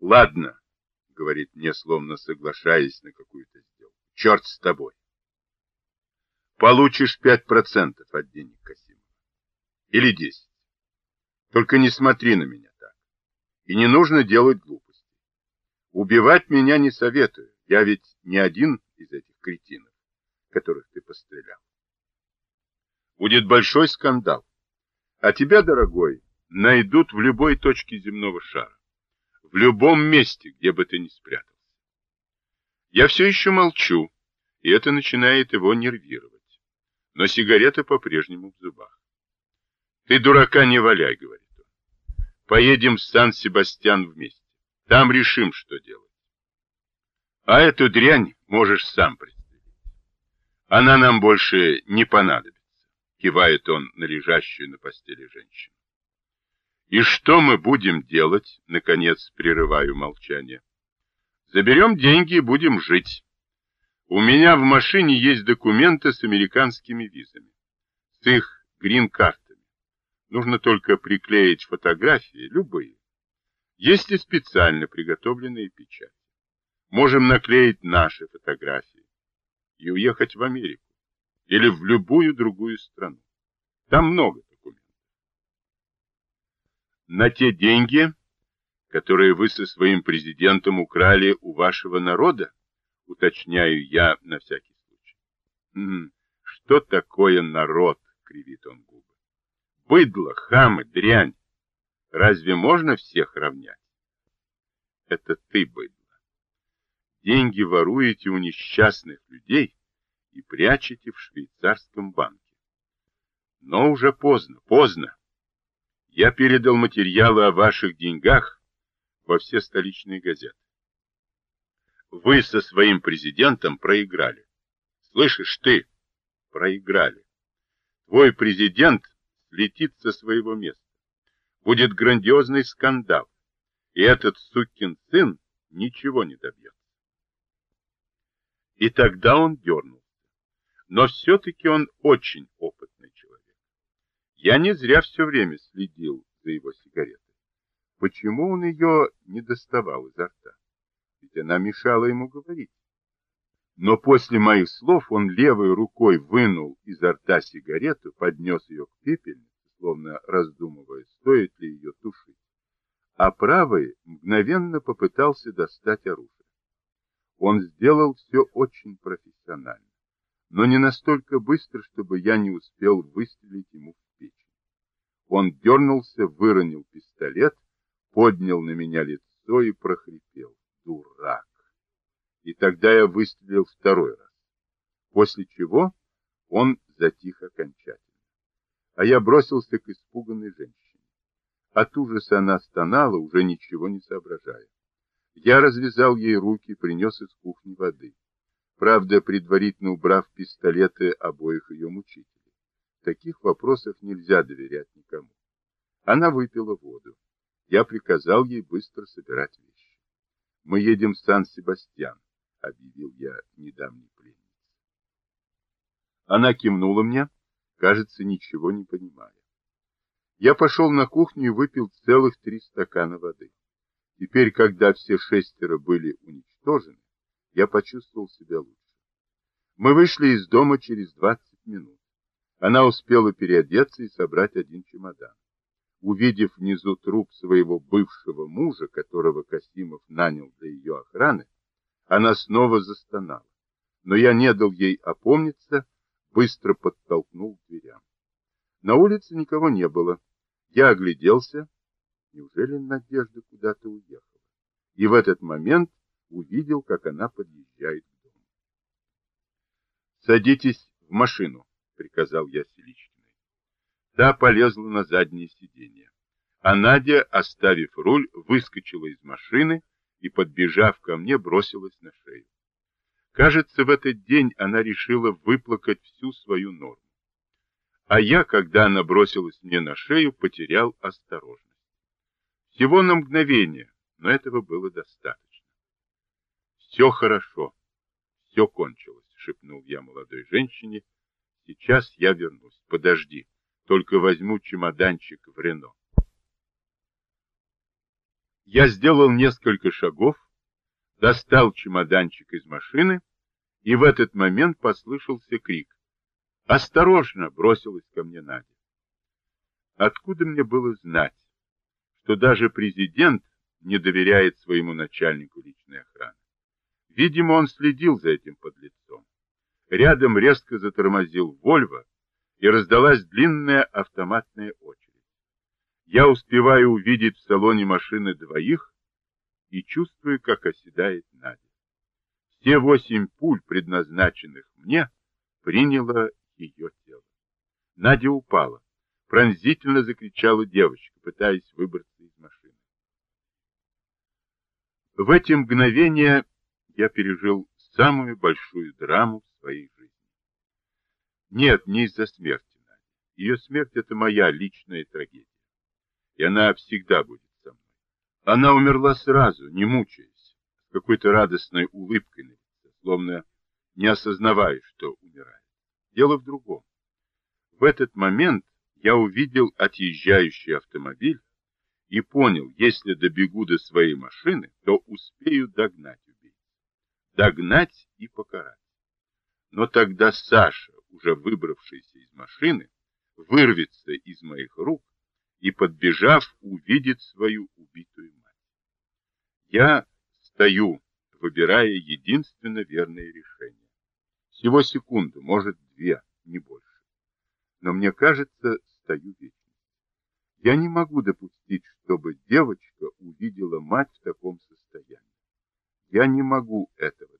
Ладно, говорит мне, словно соглашаясь на какую-то сделку. Черт с тобой. Получишь пять процентов от денег Касимова. Или десять. Только не смотри на меня так. И не нужно делать глупости. Убивать меня не советую. Я ведь не один из этих кретинов, которых ты пострелял. Будет большой скандал. А тебя, дорогой, найдут в любой точке земного шара. В любом месте, где бы ты ни спрятался. Я все еще молчу, и это начинает его нервировать. Но сигарета по-прежнему в зубах. Ты дурака не валяй, говорит он. Поедем в Сан-Себастьян вместе. Там решим, что делать. А эту дрянь можешь сам представить. Она нам больше не понадобится, кивает он на лежащую на постели женщину. И что мы будем делать? Наконец прерываю молчание. Заберем деньги и будем жить. У меня в машине есть документы с американскими визами. С их грин-картами. Нужно только приклеить фотографии, любые. Есть и специально приготовленные печати. Можем наклеить наши фотографии и уехать в Америку или в любую другую страну. Там много на те деньги, которые вы со своим президентом украли у вашего народа? Уточняю я на всякий случай. М -м, что такое народ? Кривит он губы. Быдло, хамы, дрянь. Разве можно всех равнять? Это ты, быдло. Деньги воруете у несчастных людей и прячете в швейцарском банке. Но уже поздно, поздно. Я передал материалы о ваших деньгах во все столичные газеты. Вы со своим президентом проиграли. Слышишь ты? Проиграли. Твой президент слетит со своего места. Будет грандиозный скандал. И этот сукин сын ничего не добьется. И тогда он дернулся. Но все-таки он очень опытный. Я не зря все время следил за его сигаретой. Почему он ее не доставал изо рта? Ведь она мешала ему говорить. Но после моих слов он левой рукой вынул изо рта сигарету, поднес ее к пепельнице, словно раздумывая, стоит ли ее тушить, а правой мгновенно попытался достать оружие. Он сделал все очень профессионально, но не настолько быстро, чтобы я не успел выстрелить ему в он дернулся, выронил пистолет, поднял на меня лицо и прохрипел. Дурак! И тогда я выстрелил второй раз. После чего он затих окончательно. А я бросился к испуганной женщине. От ужаса она стонала, уже ничего не соображая. Я развязал ей руки, принес из кухни воды. Правда, предварительно убрав пистолеты обоих ее мучителей таких вопросов нельзя доверять никому. Она выпила воду. Я приказал ей быстро собирать вещи. «Мы едем в Сан-Себастьян», — объявил я недавней пленнице. Она кивнула мне, кажется, ничего не понимая. Я пошел на кухню и выпил целых три стакана воды. Теперь, когда все шестеро были уничтожены, я почувствовал себя лучше. Мы вышли из дома через двадцать минут. Она успела переодеться и собрать один чемодан. Увидев внизу труп своего бывшего мужа, которого Касимов нанял для ее охраны, она снова застонала. Но я не дал ей опомниться, быстро подтолкнул к дверям. На улице никого не было. Я огляделся. Неужели Надежда куда-то уехала? И в этот момент увидел, как она подъезжает к дому. «Садитесь в машину», — приказал я Селичкиной. Та полезла на заднее сиденье, а Надя, оставив руль, выскочила из машины и, подбежав ко мне, бросилась на шею. Кажется, в этот день она решила выплакать всю свою норму. А я, когда она бросилась мне на шею, потерял осторожность. Всего на мгновение, но этого было достаточно. «Все хорошо, все кончилось», — шепнул я молодой женщине, — Сейчас я вернусь. Подожди. Только возьму чемоданчик в Рено. Я сделал несколько шагов, достал чемоданчик из машины, и в этот момент послышался крик. «Осторожно!» — бросилась ко мне Надя. Откуда мне было знать, что даже президент не доверяет своему начальнику личной охраны? Видимо, он следил за этим подлецом. Рядом резко затормозил Вольво, и раздалась длинная автоматная очередь. Я успеваю увидеть в салоне машины двоих и чувствую, как оседает Надя. Все восемь пуль, предназначенных мне, приняло ее тело. Надя упала. Пронзительно закричала девочка, пытаясь выбраться из машины. В эти мгновения я пережил самую большую драму своей жизни. Нет, не из-за смерти Нади. Ее смерть — это моя личная трагедия. И она всегда будет со мной. Она умерла сразу, не мучаясь, с какой-то радостной улыбкой на лице, словно не осознавая, что умирает. Дело в другом. В этот момент я увидел отъезжающий автомобиль и понял, если добегу до своей машины, то успею догнать убийцу. Догнать и покарать. Но тогда Саша, уже выбравшийся из машины, вырвется из моих рук и, подбежав, увидит свою убитую мать. Я стою, выбирая единственно верное решение. Всего секунду, может, две, не больше. Но мне кажется, стою вечно. Я не могу допустить, чтобы девочка увидела мать в таком состоянии. Я не могу этого